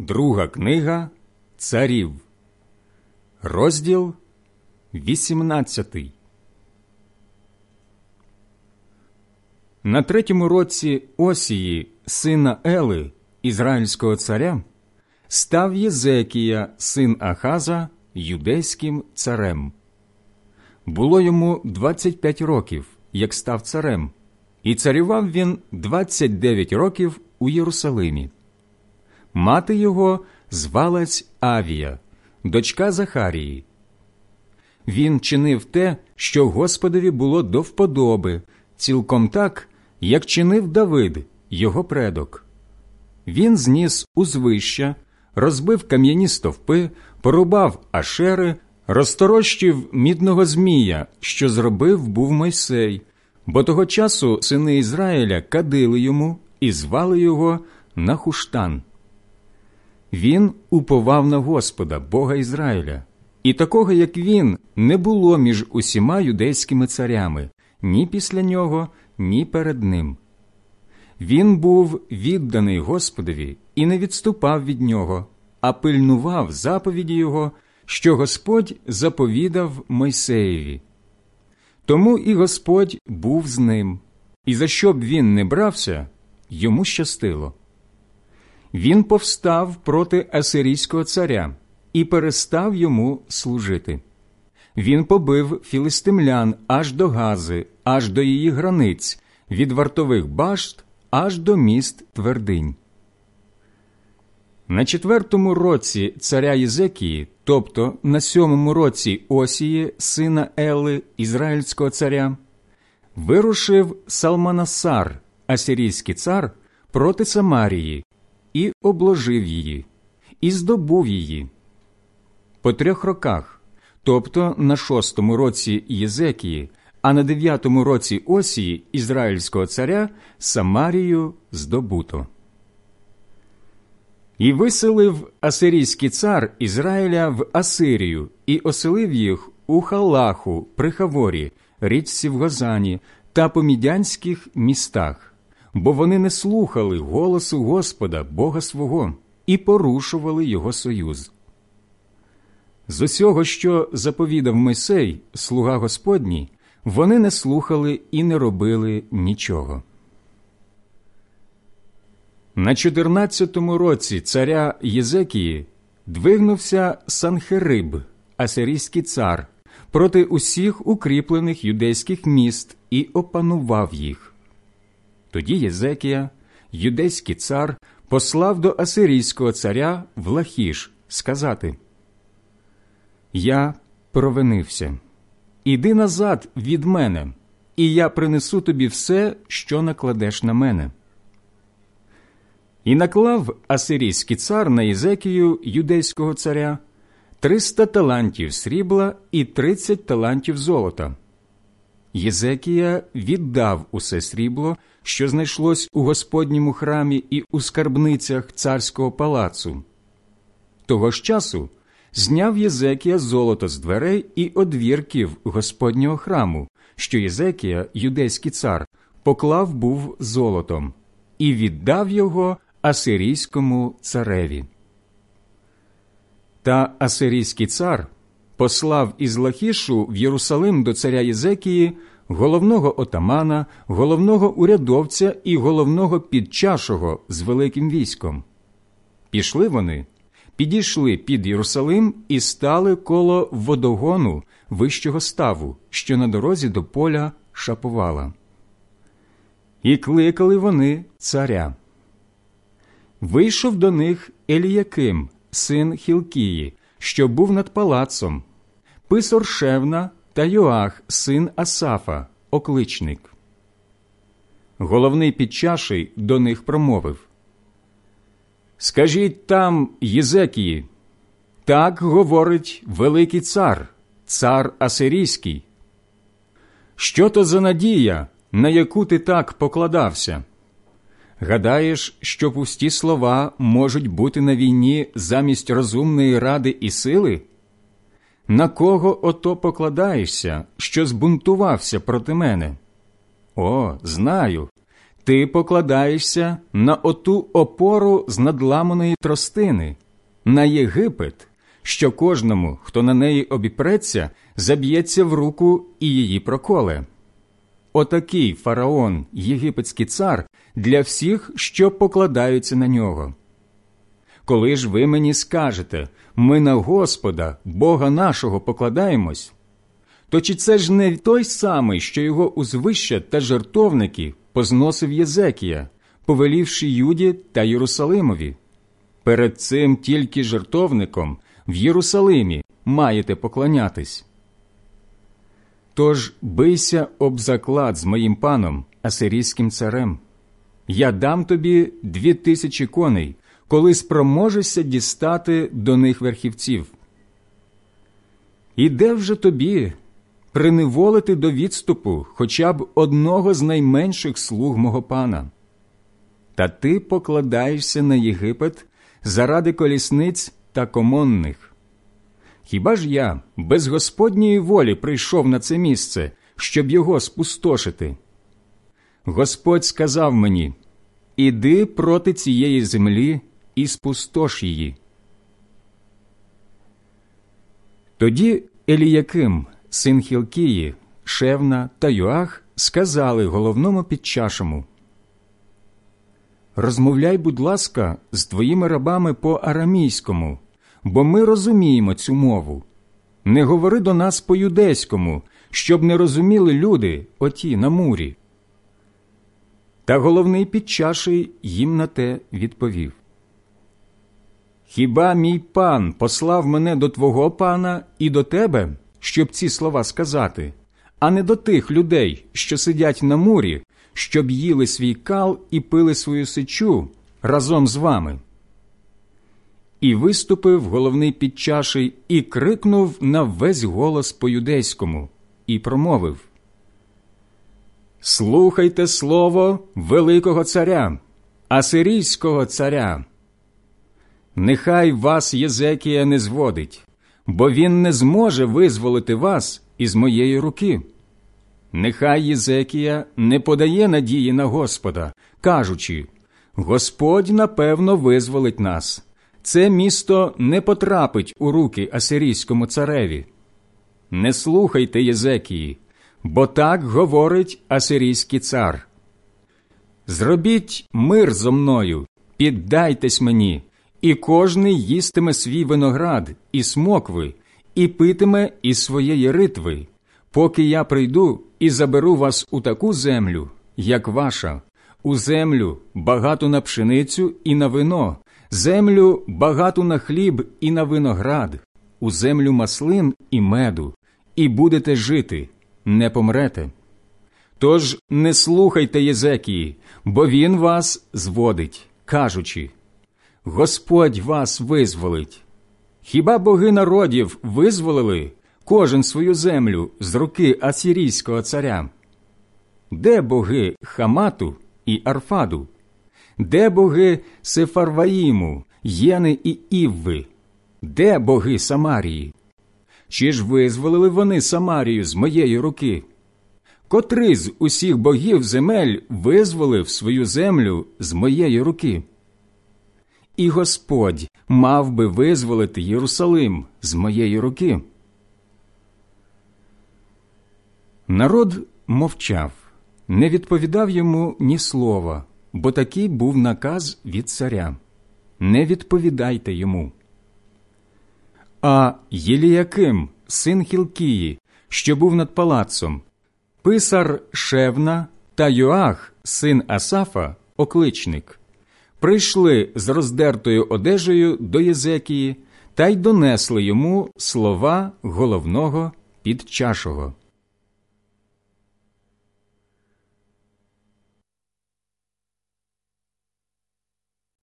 Друга книга Царів, розділ 18 На третьому році Осії, сина Ели, ізраїльського царя, став Єзекія, син Ахаза, юдейським царем. Було йому 25 років, як став царем, і царював він 29 років у Єрусалимі. Мати його звалась Авія, дочка Захарії. Він чинив те, що Господові було до вподоби, цілком так, як чинив Давид, його предок. Він зніс узвища, розбив кам'яні стовпи, порубав ашери, розторощив мідного змія, що зробив був Мойсей, бо того часу сини Ізраїля кадили йому і звали його Нахуштан. Він уповав на Господа, Бога Ізраїля, і такого, як він, не було між усіма юдейськими царями ні після нього, ні перед ним. Він був відданий Господові і не відступав від нього, а пильнував заповіді його, що Господь заповідав Мойсеєві. Тому і Господь був з ним, і за що б він не брався, йому щастило. Він повстав проти Асирійського царя і перестав йому служити. Він побив філистимлян аж до Гази, аж до її границь, від вартових башт аж до міст твердинь. На четвертому році царя Єзекії, тобто на сьомому році Осії, сина Ели, ізраїльського царя, вирушив Салманасар, асирійський цар, проти Самарії і обложив її, і здобув її. По трьох роках, тобто на шостому році Єзекії, а на дев'ятому році Осії Ізраїльського царя Самарію здобуто. І виселив Асирійський цар Ізраїля в Асирію і оселив їх у Халаху при Хаворі, річці в Гозані та по мідянських містах, бо вони не слухали голосу Господа, Бога свого, і порушували його союз. З усього, що заповідав Мойсей, слуга Господній, вони не слухали і не робили нічого. На 14-му році царя Єзекії двигнувся Санхериб, асирійський цар, проти усіх укріплених юдейських міст і опанував їх. Тоді Єзекія, юдейський цар, послав до асирійського царя в сказати Я провинився. Іди назад від мене, і я принесу тобі все, що накладеш на мене. І наклав асирійський цар на Ізекію юдейського царя триста талантів срібла і тридцять талантів золота. Єзекія віддав усе срібло, що знайшлось у Господньому храмі і у скарбницях царського палацу. Того ж часу зняв Єзекія золото з дверей і одвірків Господнього храму, що Єзекія, юдейський цар, поклав був золотом, і віддав його Асирійському цареві. Та Асирійський цар послав із Лахішу в Єрусалим до царя Єзекії головного отамана, головного урядовця і головного підчашого з великим військом. Пішли вони, підійшли під Єрусалим і стали коло водогону вищого ставу, що на дорозі до поля шапувала. І кликали вони царя. Вийшов до них Еліяким, син Хілкії, що був над палацом, писор Шевна та Йоах, син Асафа, окличник. Головний підчаший до них промовив Скажіть там, Єзекії, так говорить Великий цар, цар Асирійський. Що то за надія, на яку ти так покладався? Гадаєш, що пусті слова можуть бути на війні замість розумної ради і сили? На кого ото покладаєшся, що збунтувався проти мене? О, знаю, ти покладаєшся на оту опору з надламаної тростини, на Єгипет, що кожному, хто на неї обіпреться, заб'ється в руку і її проколе. Отакий фараон, єгипетський цар, для всіх, що покладаються на нього. Коли ж ви мені скажете ми на Господа, Бога нашого, покладаємось, то чи це ж не той самий, що його узвища та жертовники позносив Єзекія, повелівши Юді та Єрусалимові? Перед цим тільки жертовником в Єрусалимі маєте поклонятись. Тож бийся об заклад з моїм паном, асирійським царем. Я дам тобі дві тисячі коней, коли спроможешся дістати до них верхівців. І де вже тобі приневолити до відступу хоча б одного з найменших слуг мого пана? Та ти покладаєшся на Єгипет заради колісниць та комонних. Хіба ж я без Господньої волі прийшов на це місце, щоб його спустошити? Господь сказав мені Іди проти цієї землі і спустош її. Тоді Еліяким, син Хілкії, Шевна та Юах сказали головному підчашому Розмовляй, будь ласка, з твоїми рабами по арамійському, бо ми розуміємо цю мову. Не говори до нас по юдейському, щоб не розуміли люди оті на мурі. Та головний підчаший їм на те відповів Хіба мій пан послав мене до твого пана і до тебе, щоб ці слова сказати, а не до тих людей, що сидять на мурі, щоб їли свій кал і пили свою сечу разом з вами? І виступив головний підчаший і крикнув на весь голос по юдейському, і промовив Слухайте слово Великого Царя, Асирійського царя. Нехай вас Єзекія не зводить, бо він не зможе визволити вас із моєї руки. Нехай Єзекія не подає надії на Господа, кажучи Господь напевно визволить нас. Це місто не потрапить у руки Асирійському цареві. Не слухайте Єзекії, бо так говорить Асирійський цар. Зробіть мир зо мною, піддайтесь мені і кожний їстиме свій виноград і смокви, і питиме із своєї ритви, поки я прийду і заберу вас у таку землю, як ваша, у землю багату на пшеницю і на вино, землю багату на хліб і на виноград, у землю маслин і меду, і будете жити, не помрете. Тож не слухайте Єзекії, бо він вас зводить, кажучи Господь вас визволить. Хіба боги народів визволили кожен свою землю з руки Асірійського царя? Де боги Хамату і Арфаду? Де боги Сефарваїму, Єни і Івви? Де боги Самарії? Чи ж визволили вони Самарію з моєї руки? Котрий з усіх богів земель визволив свою землю з моєї руки? І Господь мав би визволити Єрусалим з моєї руки. Народ мовчав, не відповідав йому ні слова, бо такий був наказ від царя не відповідайте йому. А Єліяким, син Хілкії, що був над палацом, писар Шевна та Йоах, син Асафа, окличник, прийшли з роздертою одежею до Єзекії та й донесли йому слова головного підчашого.